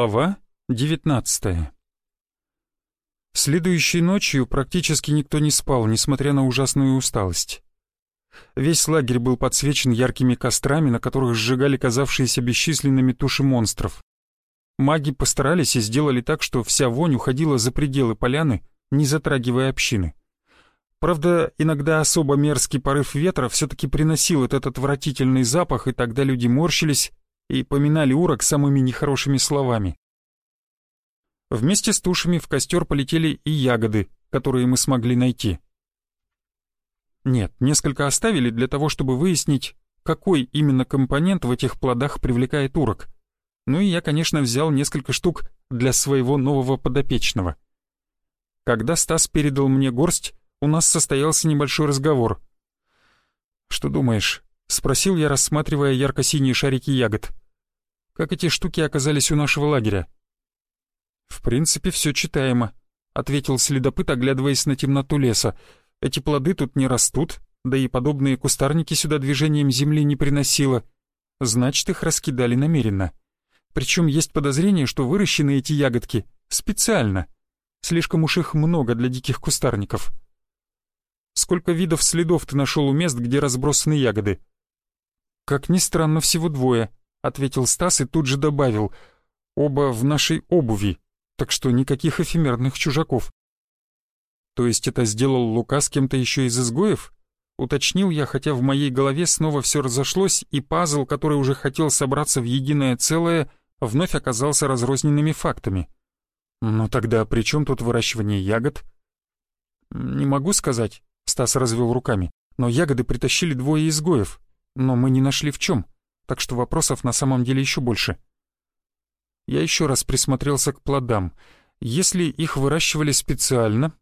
Глава 19 Следующей ночью практически никто не спал, несмотря на ужасную усталость. Весь лагерь был подсвечен яркими кострами, на которых сжигали казавшиеся бесчисленными туши монстров. Маги постарались и сделали так, что вся вонь уходила за пределы поляны, не затрагивая общины. Правда, иногда особо мерзкий порыв ветра все-таки приносил этот отвратительный запах, и тогда люди морщились и поминали урок самыми нехорошими словами. Вместе с тушами в костер полетели и ягоды, которые мы смогли найти. Нет, несколько оставили для того, чтобы выяснить, какой именно компонент в этих плодах привлекает урок. Ну и я, конечно, взял несколько штук для своего нового подопечного. Когда Стас передал мне горсть, у нас состоялся небольшой разговор. «Что думаешь?» — спросил я, рассматривая ярко-синие шарики ягод. «Как эти штуки оказались у нашего лагеря?» «В принципе, все читаемо», — ответил следопыт, оглядываясь на темноту леса. «Эти плоды тут не растут, да и подобные кустарники сюда движением земли не приносило. Значит, их раскидали намеренно. Причем есть подозрение, что выращены эти ягодки специально. Слишком уж их много для диких кустарников». «Сколько видов следов ты нашел у мест, где разбросаны ягоды?» «Как ни странно, всего двое», — ответил Стас и тут же добавил. «Оба в нашей обуви, так что никаких эфемерных чужаков». «То есть это сделал Лука с кем-то еще из изгоев?» Уточнил я, хотя в моей голове снова все разошлось, и пазл, который уже хотел собраться в единое целое, вновь оказался разрозненными фактами. «Ну тогда при чем тут выращивание ягод?» «Не могу сказать», — Стас развел руками, «но ягоды притащили двое изгоев, но мы не нашли в чем, так что вопросов на самом деле еще больше». Я еще раз присмотрелся к плодам. Если их выращивали специально,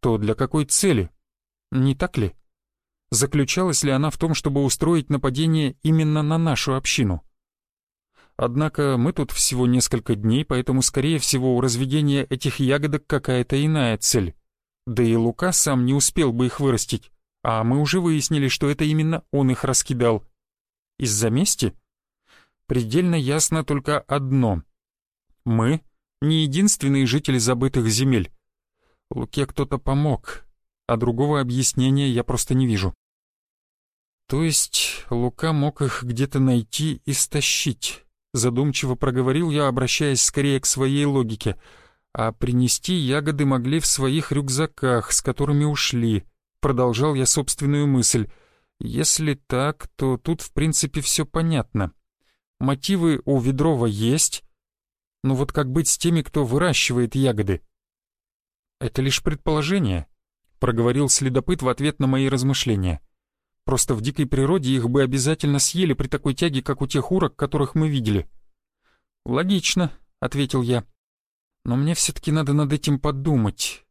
то для какой цели? Не так ли? Заключалась ли она в том, чтобы устроить нападение именно на нашу общину? Однако мы тут всего несколько дней, поэтому, скорее всего, у разведения этих ягодок какая-то иная цель. Да и Лука сам не успел бы их вырастить, а мы уже выяснили, что это именно он их раскидал. Из-за мести? Предельно ясно только одно. Мы не единственные жители забытых земель. Луке кто-то помог, а другого объяснения я просто не вижу. То есть Лука мог их где-то найти и стащить, задумчиво проговорил я, обращаясь скорее к своей логике, а принести ягоды могли в своих рюкзаках, с которыми ушли. Продолжал я собственную мысль. Если так, то тут в принципе все понятно. Мотивы у Ведрова есть, но вот как быть с теми, кто выращивает ягоды? Это лишь предположение, проговорил следопыт в ответ на мои размышления. Просто в дикой природе их бы обязательно съели при такой тяге, как у тех урок, которых мы видели. Логично, ответил я. Но мне все-таки надо над этим подумать.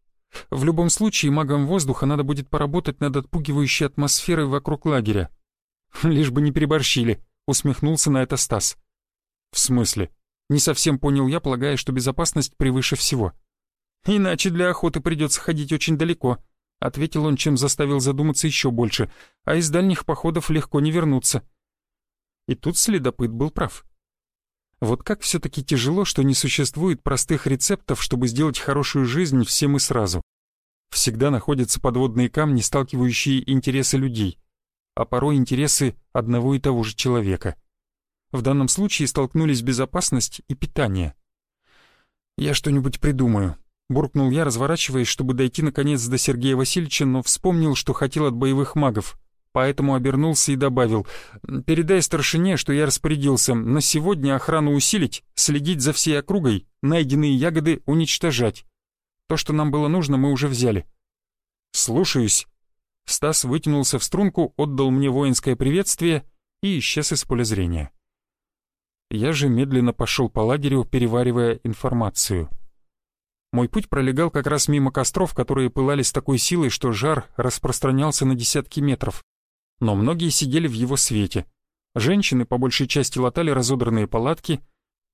В любом случае, магам воздуха надо будет поработать над отпугивающей атмосферой вокруг лагеря. Лишь бы не переборщили, усмехнулся на это Стас. В смысле? Не совсем понял я, полагая, что безопасность превыше всего. «Иначе для охоты придется ходить очень далеко», — ответил он, чем заставил задуматься еще больше, а из дальних походов легко не вернуться. И тут следопыт был прав. Вот как все-таки тяжело, что не существует простых рецептов, чтобы сделать хорошую жизнь всем и сразу. Всегда находятся подводные камни, сталкивающие интересы людей, а порой интересы одного и того же человека — в данном случае столкнулись безопасность и питание. «Я что-нибудь придумаю», — буркнул я, разворачиваясь, чтобы дойти наконец до Сергея Васильевича, но вспомнил, что хотел от боевых магов, поэтому обернулся и добавил, «Передай старшине, что я распорядился на сегодня охрану усилить, следить за всей округой, найденные ягоды уничтожать. То, что нам было нужно, мы уже взяли». «Слушаюсь». Стас вытянулся в струнку, отдал мне воинское приветствие и исчез из поля зрения. Я же медленно пошел по лагерю, переваривая информацию. Мой путь пролегал как раз мимо костров, которые пылали с такой силой, что жар распространялся на десятки метров. Но многие сидели в его свете. Женщины по большей части латали разодранные палатки,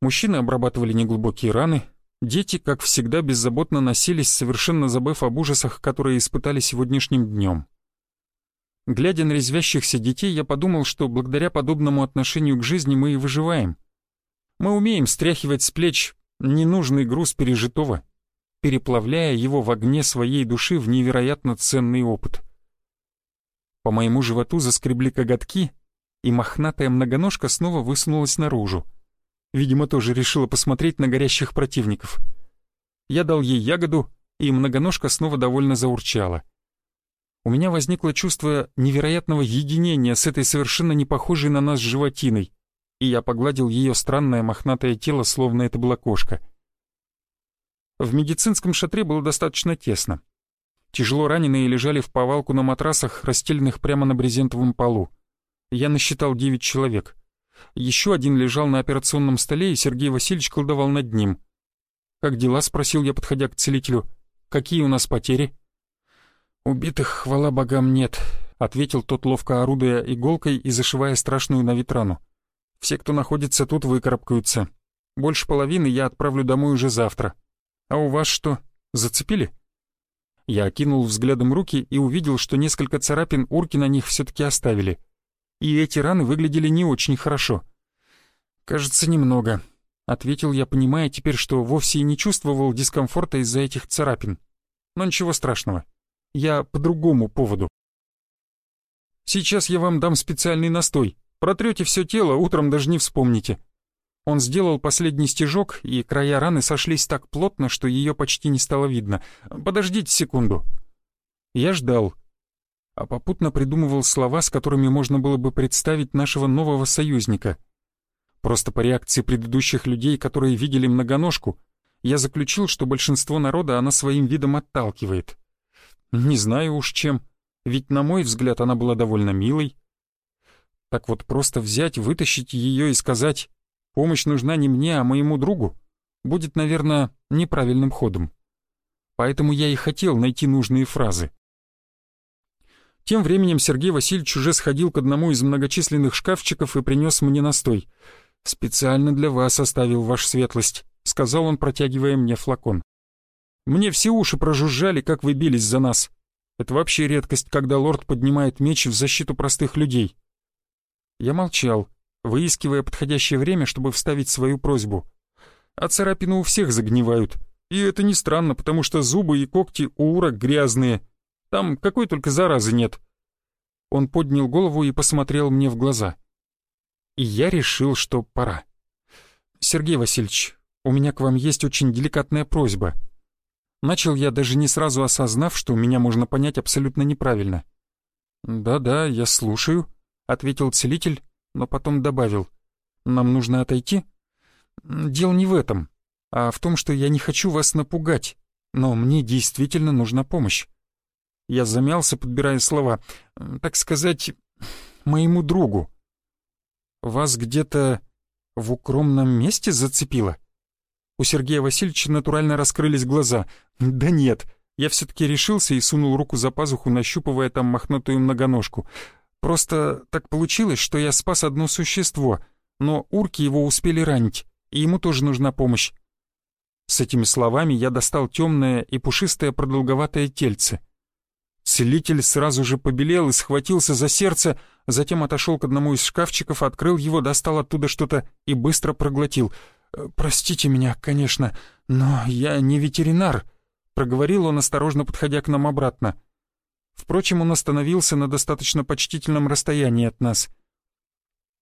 мужчины обрабатывали неглубокие раны, дети, как всегда, беззаботно носились, совершенно забыв об ужасах, которые испытали сегодняшним днем. Глядя на резвящихся детей, я подумал, что благодаря подобному отношению к жизни мы и выживаем. Мы умеем стряхивать с плеч ненужный груз пережитого, переплавляя его в огне своей души в невероятно ценный опыт. По моему животу заскребли коготки, и мохнатая многоножка снова высунулась наружу. Видимо, тоже решила посмотреть на горящих противников. Я дал ей ягоду, и многоножка снова довольно заурчала. У меня возникло чувство невероятного единения с этой совершенно не похожей на нас животиной, и я погладил ее странное мохнатое тело, словно это была кошка. В медицинском шатре было достаточно тесно. Тяжело раненые лежали в повалку на матрасах, расстеленных прямо на брезентовом полу. Я насчитал девять человек. Еще один лежал на операционном столе, и Сергей Васильевич колдовал над ним. «Как дела?» — спросил я, подходя к целителю. «Какие у нас потери?» «Убитых, хвала богам, нет», — ответил тот, ловко орудуя иголкой и зашивая страшную на рану. Все, кто находится тут, выкарабкаются. Больше половины я отправлю домой уже завтра. А у вас что, зацепили?» Я окинул взглядом руки и увидел, что несколько царапин урки на них все-таки оставили. И эти раны выглядели не очень хорошо. «Кажется, немного», — ответил я, понимая теперь, что вовсе и не чувствовал дискомфорта из-за этих царапин. «Но ничего страшного. Я по другому поводу». «Сейчас я вам дам специальный настой», Протрете все тело, утром даже не вспомните. Он сделал последний стежок, и края раны сошлись так плотно, что ее почти не стало видно. Подождите секунду. Я ждал, а попутно придумывал слова, с которыми можно было бы представить нашего нового союзника. Просто по реакции предыдущих людей, которые видели многоножку, я заключил, что большинство народа она своим видом отталкивает. Не знаю уж чем, ведь, на мой взгляд, она была довольно милой, так вот просто взять, вытащить ее и сказать «помощь нужна не мне, а моему другу» будет, наверное, неправильным ходом. Поэтому я и хотел найти нужные фразы. Тем временем Сергей Васильевич уже сходил к одному из многочисленных шкафчиков и принес мне настой. «Специально для вас оставил ваш светлость», — сказал он, протягивая мне флакон. «Мне все уши прожужжали, как вы бились за нас. Это вообще редкость, когда лорд поднимает меч в защиту простых людей. Я молчал, выискивая подходящее время, чтобы вставить свою просьбу. А царапины у всех загнивают. И это не странно, потому что зубы и когти у урок грязные. Там какой только заразы нет. Он поднял голову и посмотрел мне в глаза. И я решил, что пора. «Сергей Васильевич, у меня к вам есть очень деликатная просьба». Начал я, даже не сразу осознав, что меня можно понять абсолютно неправильно. «Да-да, я слушаю», — ответил целитель, но потом добавил. «Нам нужно отойти?» «Дело не в этом, а в том, что я не хочу вас напугать, но мне действительно нужна помощь». Я замялся, подбирая слова. «Так сказать, моему другу». «Вас где-то в укромном месте зацепило?» У Сергея Васильевича натурально раскрылись глаза. «Да нет». Я все-таки решился и сунул руку за пазуху, нащупывая там мохнатую многоножку. Просто так получилось, что я спас одно существо, но урки его успели ранить, и ему тоже нужна помощь. С этими словами я достал темное и пушистое продолговатое тельце. Целитель сразу же побелел и схватился за сердце, затем отошел к одному из шкафчиков, открыл его, достал оттуда что-то и быстро проглотил. «Э, «Простите меня, конечно, но я не ветеринар», — проговорил он, осторожно подходя к нам обратно. Впрочем, он остановился на достаточно почтительном расстоянии от нас.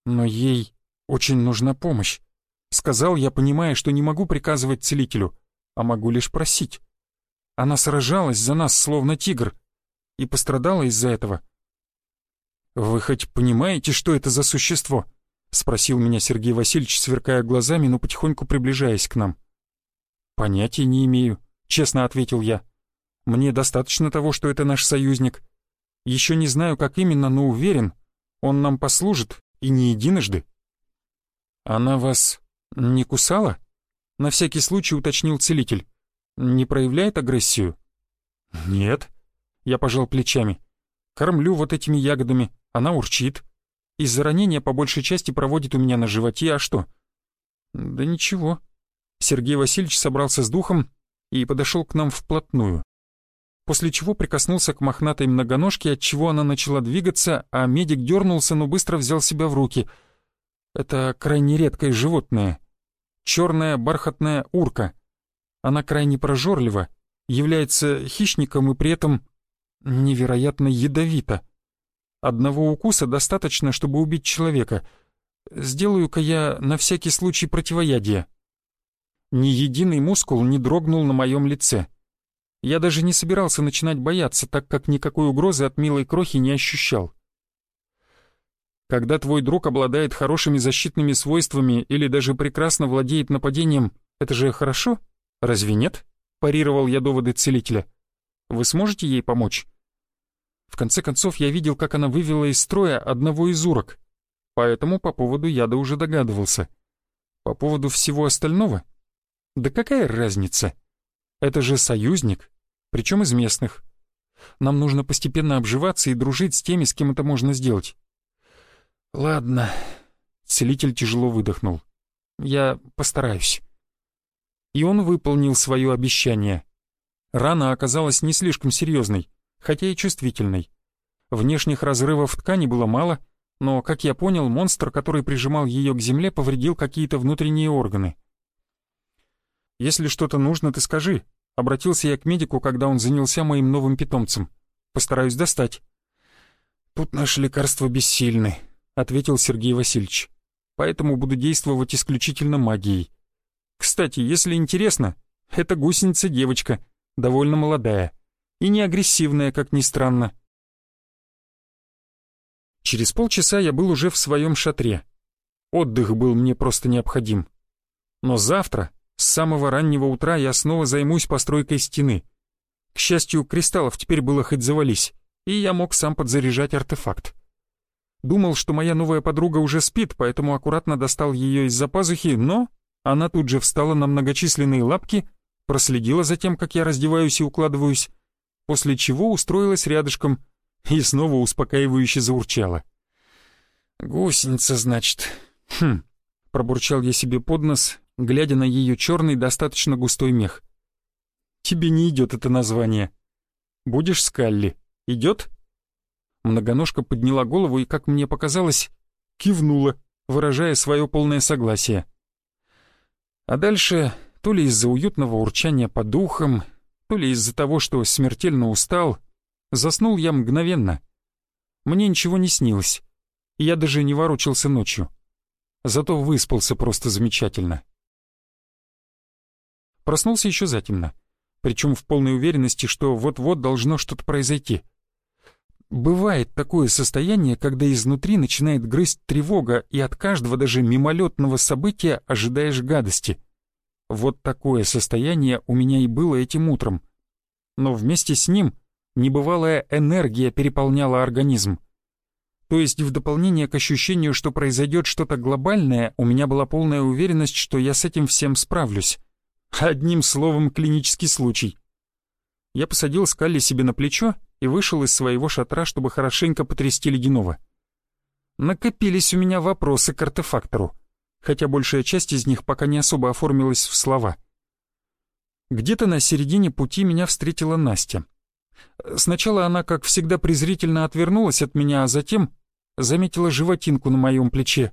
«Но ей очень нужна помощь», — сказал я, понимая, что не могу приказывать целителю, а могу лишь просить. Она сражалась за нас, словно тигр, и пострадала из-за этого. «Вы хоть понимаете, что это за существо?» — спросил меня Сергей Васильевич, сверкая глазами, но потихоньку приближаясь к нам. «Понятия не имею», — честно ответил я. Мне достаточно того, что это наш союзник. Еще не знаю, как именно, но уверен, он нам послужит и не единожды. Она вас не кусала? На всякий случай уточнил целитель. Не проявляет агрессию? Нет. Я пожал плечами. Кормлю вот этими ягодами, она урчит. Из-за ранения по большей части проводит у меня на животе, а что? Да ничего. Сергей Васильевич собрался с духом и подошел к нам вплотную после чего прикоснулся к мохнатой многоножке, от чего она начала двигаться, а медик дернулся, но быстро взял себя в руки. Это крайне редкое животное. черная бархатная урка. Она крайне прожорлива, является хищником и при этом невероятно ядовита. Одного укуса достаточно, чтобы убить человека. Сделаю-ка я на всякий случай противоядие. Ни единый мускул не дрогнул на моем лице. Я даже не собирался начинать бояться, так как никакой угрозы от милой крохи не ощущал. Когда твой друг обладает хорошими защитными свойствами или даже прекрасно владеет нападением, это же хорошо? Разве нет? Парировал я доводы целителя. Вы сможете ей помочь? В конце концов, я видел, как она вывела из строя одного из урок. Поэтому по поводу яда уже догадывался. По поводу всего остального? Да какая разница? Это же союзник, причем из местных. Нам нужно постепенно обживаться и дружить с теми, с кем это можно сделать. «Ладно», — целитель тяжело выдохнул. «Я постараюсь». И он выполнил свое обещание. Рана оказалась не слишком серьезной, хотя и чувствительной. Внешних разрывов ткани было мало, но, как я понял, монстр, который прижимал ее к земле, повредил какие-то внутренние органы. «Если что-то нужно, ты скажи», — обратился я к медику, когда он занялся моим новым питомцем. «Постараюсь достать». «Тут наши лекарства бессильны», — ответил Сергей Васильевич. «Поэтому буду действовать исключительно магией. Кстати, если интересно, эта гусеница-девочка, довольно молодая. И не агрессивная, как ни странно». Через полчаса я был уже в своем шатре. Отдых был мне просто необходим. Но завтра, с самого раннего утра, я снова займусь постройкой стены. К счастью, кристаллов теперь было хоть завались, и я мог сам подзаряжать артефакт. Думал, что моя новая подруга уже спит, поэтому аккуратно достал ее из-за пазухи, но она тут же встала на многочисленные лапки, проследила за тем, как я раздеваюсь и укладываюсь, после чего устроилась рядышком и снова успокаивающе заурчала. «Гусеница, значит. Хм», — пробурчал я себе под нос, глядя на ее черный, достаточно густой мех. «Тебе не идет это название. Будешь Скалли. Идет?» Многоножка подняла голову и, как мне показалось, кивнула, выражая свое полное согласие. А дальше, то ли из-за уютного урчания по духам, то ли из-за того, что смертельно устал, заснул я мгновенно. Мне ничего не снилось, и я даже не ворочался ночью. Зато выспался просто замечательно. Проснулся еще затемно, причем в полной уверенности, что вот-вот должно что-то произойти — Бывает такое состояние, когда изнутри начинает грызть тревога, и от каждого даже мимолетного события ожидаешь гадости. Вот такое состояние у меня и было этим утром. Но вместе с ним небывалая энергия переполняла организм. То есть в дополнение к ощущению, что произойдет что-то глобальное, у меня была полная уверенность, что я с этим всем справлюсь. Одним словом, клинический случай. Я посадил Скалли себе на плечо и вышел из своего шатра, чтобы хорошенько потрясти ледяного. Накопились у меня вопросы к артефактору, хотя большая часть из них пока не особо оформилась в слова. Где-то на середине пути меня встретила Настя. Сначала она, как всегда, презрительно отвернулась от меня, а затем заметила животинку на моем плече.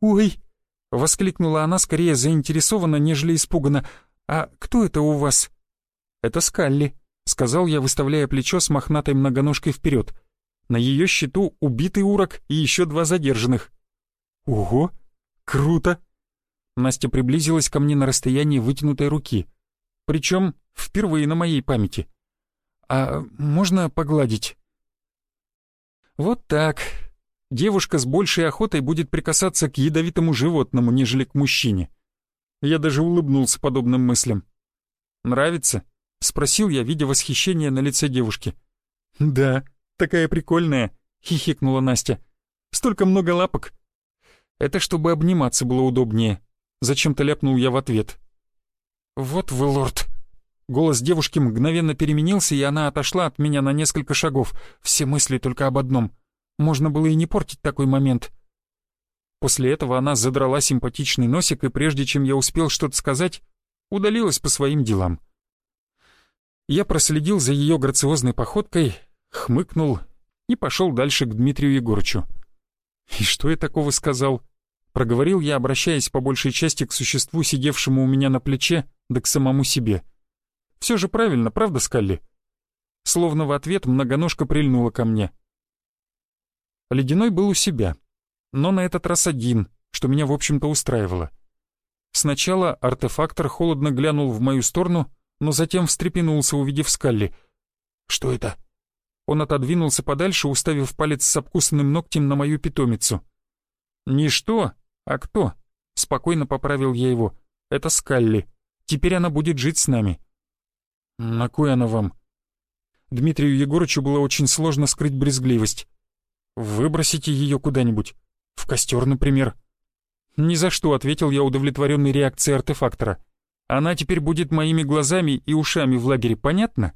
«Ой!» — воскликнула она скорее заинтересованно, нежели испуганно. «А кто это у вас?» «Это Скалли», сказал я, выставляя плечо с мохнатой многоножкой вперед. На ее счету убитый урок и еще два задержанных. Ого, круто! Настя приблизилась ко мне на расстоянии вытянутой руки. Причем впервые на моей памяти. А можно погладить? Вот так. Девушка с большей охотой будет прикасаться к ядовитому животному, нежели к мужчине. Я даже улыбнулся подобным мыслям. Нравится? — спросил я, видя восхищение на лице девушки. «Да, такая прикольная», — хихикнула Настя. «Столько много лапок». «Это чтобы обниматься было удобнее», — зачем-то ляпнул я в ответ. «Вот вы, лорд!» Голос девушки мгновенно переменился, и она отошла от меня на несколько шагов. Все мысли только об одном. Можно было и не портить такой момент. После этого она задрала симпатичный носик, и прежде чем я успел что-то сказать, удалилась по своим делам. Я проследил за ее грациозной походкой, хмыкнул и пошел дальше к Дмитрию Егорычу. И что я такого сказал? Проговорил я, обращаясь по большей части к существу, сидевшему у меня на плече, да к самому себе. Все же правильно, правда, Скалли? Словно в ответ многоножка прильнула ко мне. Ледяной был у себя, но на этот раз один, что меня, в общем-то, устраивало. Сначала артефактор холодно глянул в мою сторону, но затем встрепенулся, увидев Скалли. «Что это?» Он отодвинулся подальше, уставив палец с обкусанным ногтем на мою питомицу. «Не что, а кто?» — спокойно поправил я его. «Это Скалли. Теперь она будет жить с нами». «На кой она вам?» Дмитрию Егорычу было очень сложно скрыть брезгливость. «Выбросите ее куда-нибудь. В костер, например». «Ни за что», — ответил я удовлетворенной реакцией артефактора. «Она теперь будет моими глазами и ушами в лагере, понятно?»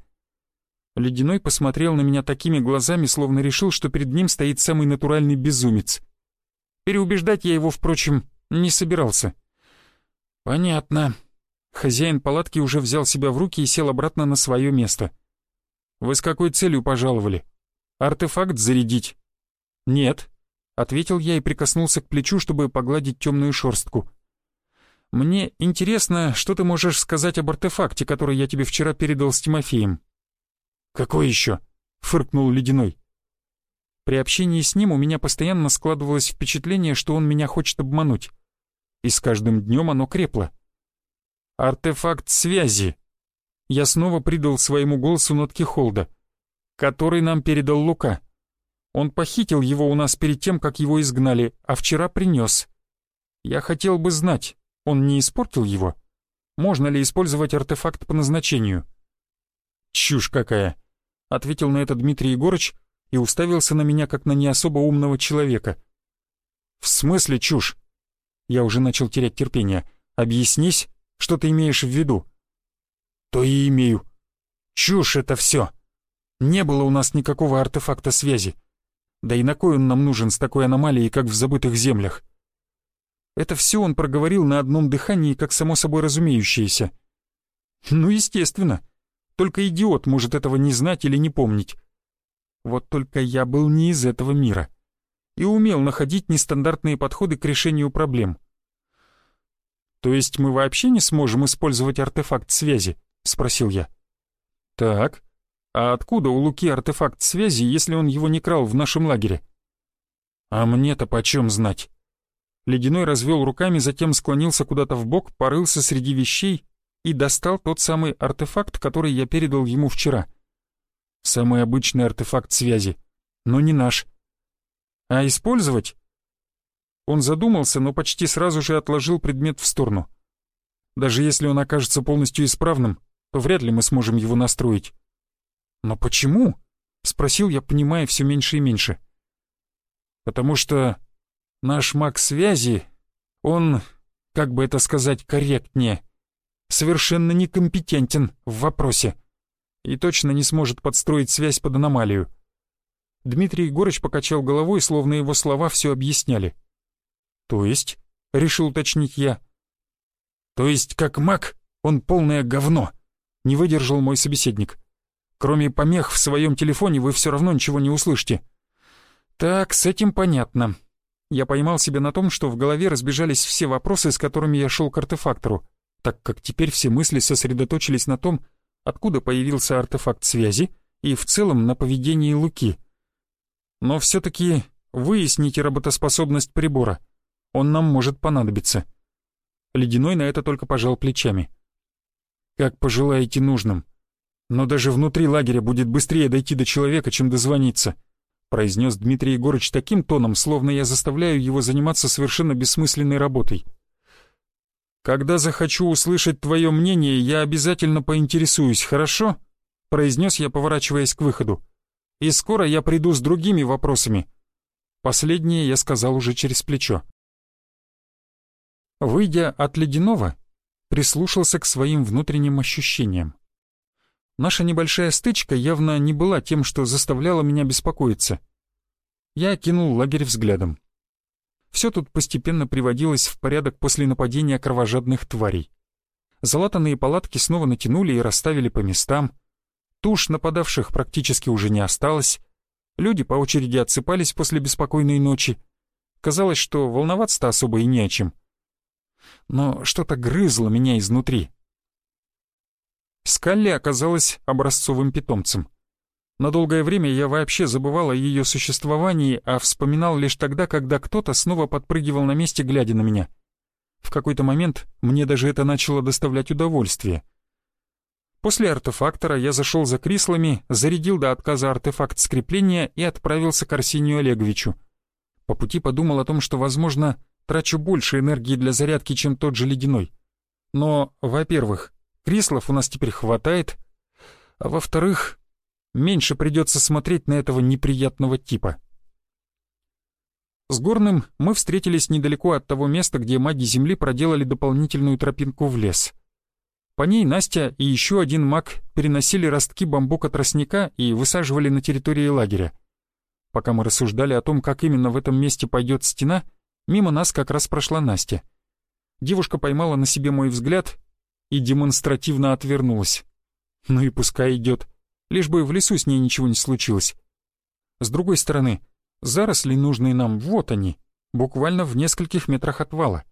Ледяной посмотрел на меня такими глазами, словно решил, что перед ним стоит самый натуральный безумец. Переубеждать я его, впрочем, не собирался. «Понятно». Хозяин палатки уже взял себя в руки и сел обратно на свое место. «Вы с какой целью пожаловали? Артефакт зарядить?» «Нет», — ответил я и прикоснулся к плечу, чтобы погладить темную шорстку. «Мне интересно, что ты можешь сказать об артефакте, который я тебе вчера передал с Тимофеем?» «Какой еще?» — фыркнул Ледяной. При общении с ним у меня постоянно складывалось впечатление, что он меня хочет обмануть. И с каждым днем оно крепло. «Артефакт связи!» Я снова придал своему голосу нотки холда, который нам передал Лука. Он похитил его у нас перед тем, как его изгнали, а вчера принес. Я хотел бы знать, он не испортил его? Можно ли использовать артефакт по назначению? Чушь какая! ответил на это Дмитрий Егорыч и уставился на меня, как на не особо умного человека. «В смысле чушь?» Я уже начал терять терпение. «Объяснись, что ты имеешь в виду?» «То и имею. Чушь это все. Не было у нас никакого артефакта связи. Да и на кой он нам нужен с такой аномалией, как в забытых землях?» Это все он проговорил на одном дыхании, как само собой разумеющееся. «Ну, естественно. Только идиот может этого не знать или не помнить. Вот только я был не из этого мира и умел находить нестандартные подходы к решению проблем. «То есть мы вообще не сможем использовать артефакт связи?» — спросил я. «Так, а откуда у Луки артефакт связи, если он его не крал в нашем лагере?» «А мне-то почем знать?» Ледяной развел руками, затем склонился куда-то в бок, порылся среди вещей и достал тот самый артефакт, который я передал ему вчера. Самый обычный артефакт связи, но не наш. А использовать? Он задумался, но почти сразу же отложил предмет в сторону. Даже если он окажется полностью исправным, то вряд ли мы сможем его настроить. «Но почему?» — спросил я, понимая все меньше и меньше. «Потому что наш маг связи, он, как бы это сказать корректнее, совершенно некомпетентен в вопросе и точно не сможет подстроить связь под аномалию. Дмитрий Егорыч покачал головой, словно его слова все объясняли. «То есть?» — решил уточнить я. «То есть, как маг, он полное говно», — не выдержал мой собеседник. «Кроме помех в своем телефоне вы все равно ничего не услышите». «Так, с этим понятно». Я поймал себя на том, что в голове разбежались все вопросы, с которыми я шел к артефактору так как теперь все мысли сосредоточились на том, откуда появился артефакт связи и в целом на поведении Луки. Но все-таки выясните работоспособность прибора. Он нам может понадобиться. Ледяной на это только пожал плечами. Как пожелаете нужным. Но даже внутри лагеря будет быстрее дойти до человека, чем дозвониться, произнес Дмитрий Егорыч таким тоном, словно я заставляю его заниматься совершенно бессмысленной работой. «Когда захочу услышать твое мнение, я обязательно поинтересуюсь, хорошо?» произнес я, поворачиваясь к выходу. «И скоро я приду с другими вопросами». Последнее я сказал уже через плечо. Выйдя от ледяного, прислушался к своим внутренним ощущениям. Наша небольшая стычка явно не была тем, что заставляло меня беспокоиться. Я окинул лагерь взглядом. Все тут постепенно приводилось в порядок после нападения кровожадных тварей. Залатанные палатки снова натянули и расставили по местам. Туш нападавших практически уже не осталось. Люди по очереди отсыпались после беспокойной ночи. Казалось, что волноваться-то особо и не о чем. Но что-то грызло меня изнутри. Скалли оказалась образцовым питомцем. На долгое время я вообще забывал о ее существовании, а вспоминал лишь тогда, когда кто-то снова подпрыгивал на месте, глядя на меня. В какой-то момент мне даже это начало доставлять удовольствие. После артефактора я зашел за крислами, зарядил до отказа артефакт скрепления и отправился к Арсению Олеговичу. По пути подумал о том, что, возможно, трачу больше энергии для зарядки, чем тот же ледяной. Но, во-первых, крислов у нас теперь хватает, а во-вторых, меньше придется смотреть на этого неприятного типа. С Горным мы встретились недалеко от того места, где маги Земли проделали дополнительную тропинку в лес. По ней Настя и еще один маг переносили ростки бамбука-тростника и высаживали на территории лагеря. Пока мы рассуждали о том, как именно в этом месте пойдет стена, мимо нас как раз прошла Настя. Девушка поймала на себе мой взгляд и демонстративно отвернулась. Ну и пускай идет лишь бы в лесу с ней ничего не случилось. С другой стороны, заросли нужные нам, вот они, буквально в нескольких метрах от вала.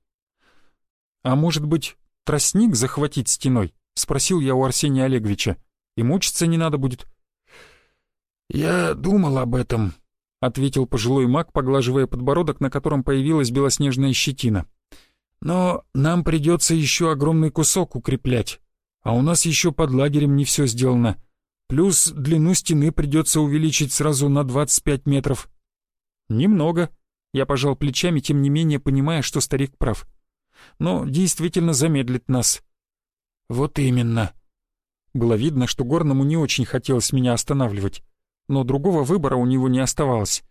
«А может быть, тростник захватить стеной?» — спросил я у Арсения Олеговича. «И мучиться не надо будет». «Я думал об этом», — ответил пожилой маг, поглаживая подбородок, на котором появилась белоснежная щетина. «Но нам придется еще огромный кусок укреплять, а у нас еще под лагерем не все сделано. Плюс длину стены придется увеличить сразу на 25 метров. Немного. Я пожал плечами, тем не менее понимая, что старик прав. Но действительно замедлит нас. Вот именно. Было видно, что Горному не очень хотелось меня останавливать, но другого выбора у него не оставалось.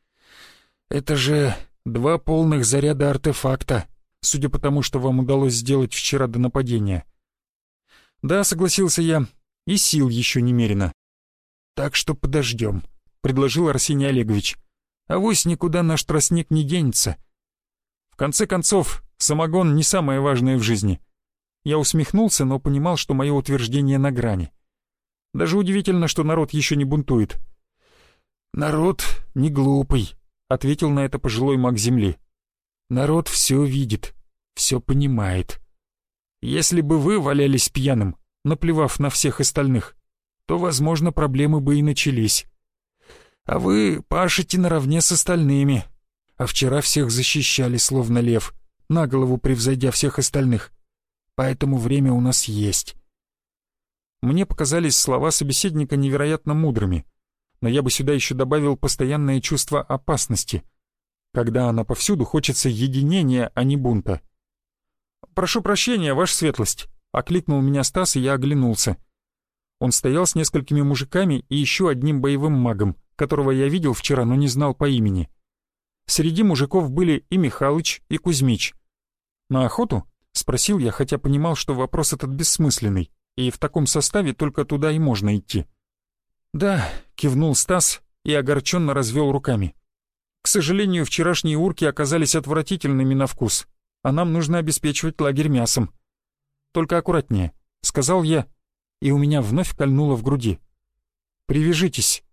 Это же два полных заряда артефакта, судя по тому, что вам удалось сделать вчера до нападения. Да, согласился я, и сил еще немерено. Так что подождем», — предложил Арсений Олегович. «Авось никуда наш тростник не денется». В конце концов, самогон не самое важное в жизни. Я усмехнулся, но понимал, что мое утверждение на грани. Даже удивительно, что народ еще не бунтует. «Народ не глупый», — ответил на это пожилой маг Земли. «Народ все видит, все понимает. Если бы вы валялись пьяным, наплевав на всех остальных, то, возможно, проблемы бы и начались. А вы пашете наравне с остальными. А вчера всех защищали, словно лев, на голову превзойдя всех остальных. Поэтому время у нас есть. Мне показались слова собеседника невероятно мудрыми, но я бы сюда еще добавил постоянное чувство опасности. Когда она повсюду, хочется единения, а не бунта. «Прошу прощения, ваша светлость», — окликнул меня Стас, и я оглянулся — он стоял с несколькими мужиками и еще одним боевым магом, которого я видел вчера, но не знал по имени. Среди мужиков были и Михалыч, и Кузьмич. «На охоту?» — спросил я, хотя понимал, что вопрос этот бессмысленный, и в таком составе только туда и можно идти. «Да», — кивнул Стас и огорченно развел руками. «К сожалению, вчерашние урки оказались отвратительными на вкус, а нам нужно обеспечивать лагерь мясом». «Только аккуратнее», — сказал я, — и у меня вновь кольнуло в груди. «Привяжитесь».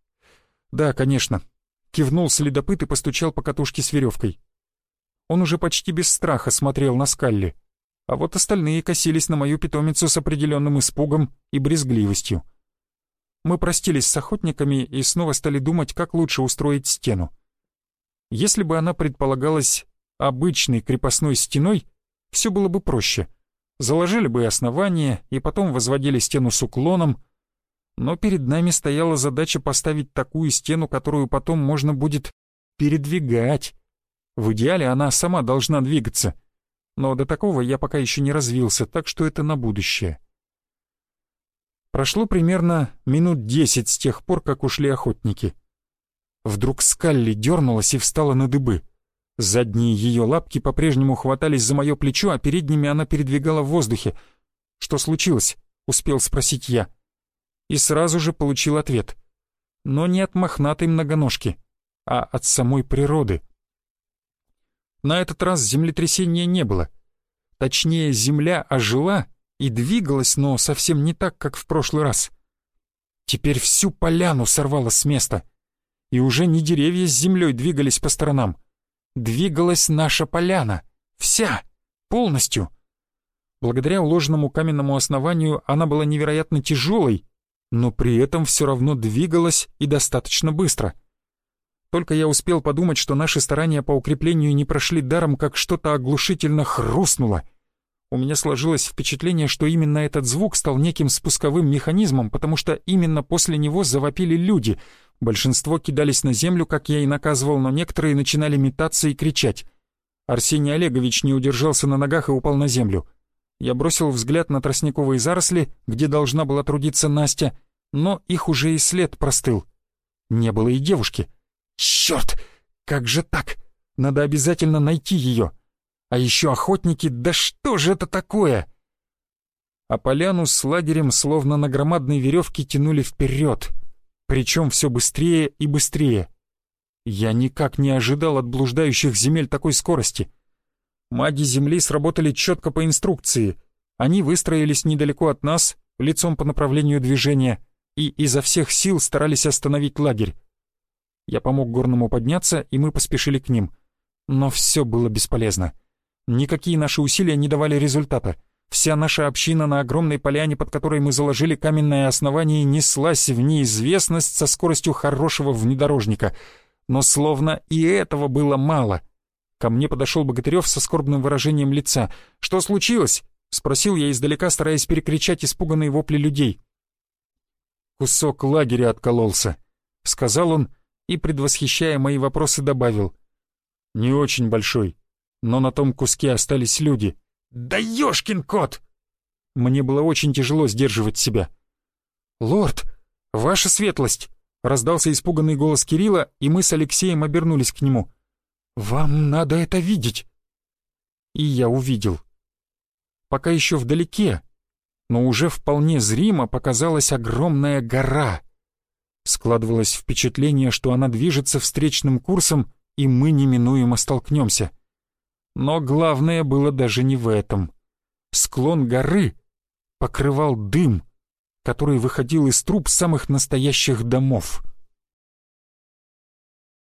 «Да, конечно», — кивнул следопыт и постучал по катушке с веревкой. Он уже почти без страха смотрел на Скалли, а вот остальные косились на мою питомицу с определенным испугом и брезгливостью. Мы простились с охотниками и снова стали думать, как лучше устроить стену. Если бы она предполагалась обычной крепостной стеной, все было бы проще — заложили бы основание и потом возводили стену с уклоном, но перед нами стояла задача поставить такую стену, которую потом можно будет передвигать. В идеале она сама должна двигаться, но до такого я пока еще не развился, так что это на будущее. Прошло примерно минут десять с тех пор, как ушли охотники. Вдруг Скалли дернулась и встала на дыбы — Задние ее лапки по-прежнему хватались за мое плечо, а передними она передвигала в воздухе. «Что случилось?» — успел спросить я. И сразу же получил ответ. Но не от мохнатой многоножки, а от самой природы. На этот раз землетрясения не было. Точнее, земля ожила и двигалась, но совсем не так, как в прошлый раз. Теперь всю поляну сорвало с места. И уже не деревья с землей двигались по сторонам, двигалась наша поляна. Вся, полностью. Благодаря уложенному каменному основанию она была невероятно тяжелой, но при этом все равно двигалась и достаточно быстро. Только я успел подумать, что наши старания по укреплению не прошли даром, как что-то оглушительно хрустнуло. У меня сложилось впечатление, что именно этот звук стал неким спусковым механизмом, потому что именно после него завопили люди. Большинство кидались на землю, как я и наказывал, но некоторые начинали метаться и кричать. Арсений Олегович не удержался на ногах и упал на землю. Я бросил взгляд на тростниковые заросли, где должна была трудиться Настя, но их уже и след простыл. Не было и девушки. Черт! Как же так? Надо обязательно найти ее. А еще охотники, да что же это такое? А поляну с лагерем словно на громадной веревке тянули вперед, причем все быстрее и быстрее. Я никак не ожидал от блуждающих земель такой скорости. Маги Земли сработали четко по инструкции. Они выстроились недалеко от нас, лицом по направлению движения, и изо всех сил старались остановить лагерь. Я помог горному подняться, и мы поспешили к ним. Но все было бесполезно. Никакие наши усилия не давали результата. Вся наша община на огромной поляне, под которой мы заложили каменное основание, неслась в неизвестность со скоростью хорошего внедорожника. Но словно и этого было мало — Ко мне подошел Богатырев со скорбным выражением лица. «Что случилось?» — спросил я издалека, стараясь перекричать испуганные вопли людей. «Кусок лагеря откололся», — сказал он и, предвосхищая мои вопросы, добавил. «Не очень большой, но на том куске остались люди». «Да ёшкин кот!» Мне было очень тяжело сдерживать себя. «Лорд, ваша светлость!» — раздался испуганный голос Кирилла, и мы с Алексеем обернулись к нему. «Вам надо это видеть!» И я увидел. Пока еще вдалеке, но уже вполне зримо показалась огромная гора. Складывалось впечатление, что она движется встречным курсом, и мы неминуемо столкнемся. Но главное было даже не в этом. Склон горы покрывал дым, который выходил из труб самых настоящих домов —